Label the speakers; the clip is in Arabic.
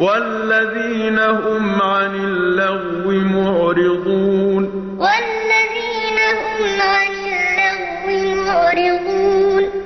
Speaker 1: وَالَّذِينَ هُمْ عَنِ اللَّغْوِ مُعْرِضُونَ